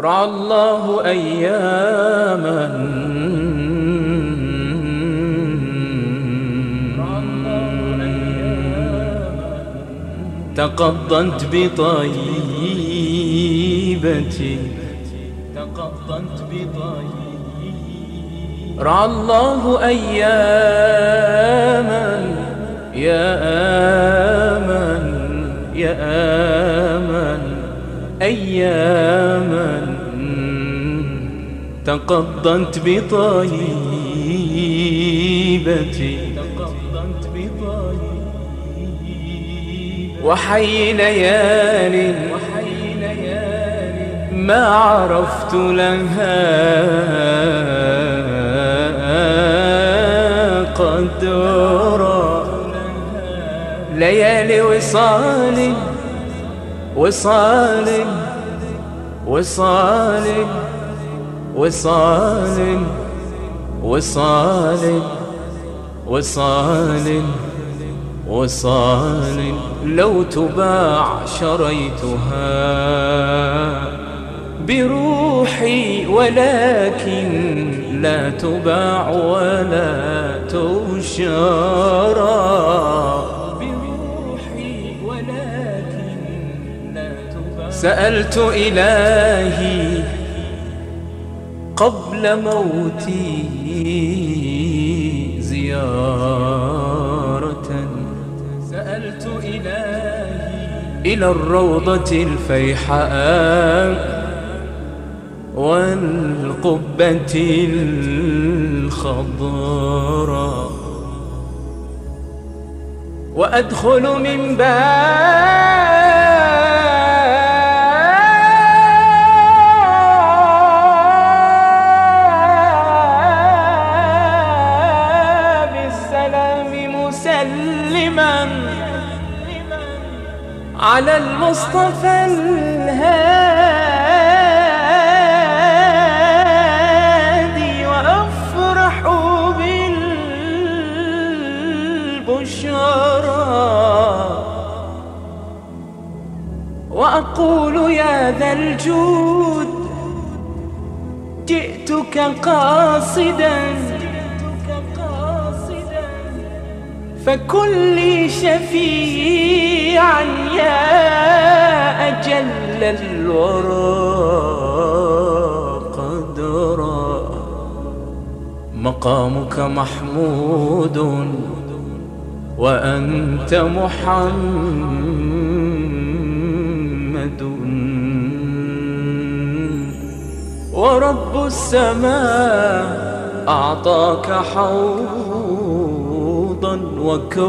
رعى الله أياما. تقضت بطيبتي. تقضت بطيبتي. رعى الله أياما. يا آمن يا آمن. أياما. تقضت بطيبتي. وحي ليال ما عرفت لها قدرا. ليالي وصال وصال وصال. وصال وصال وصال وصال. لو تباع شريتها بروحي ولكن لا تباع ولا تشرى سألت إلهي قبل موتي زيارة. سألت إلهي إلى الروضة الفيحاء والقبة الخضراء. وأدخل من باب على المصطفى الهادي وأفرح بالبشرى. وأقول يا ذا الجود جئتك قاصدا. شفيعا يا أجل الورى قدرا. مقامك محمود وأنت محمد. ورب السماء أعطاك حوضا وكوثرا.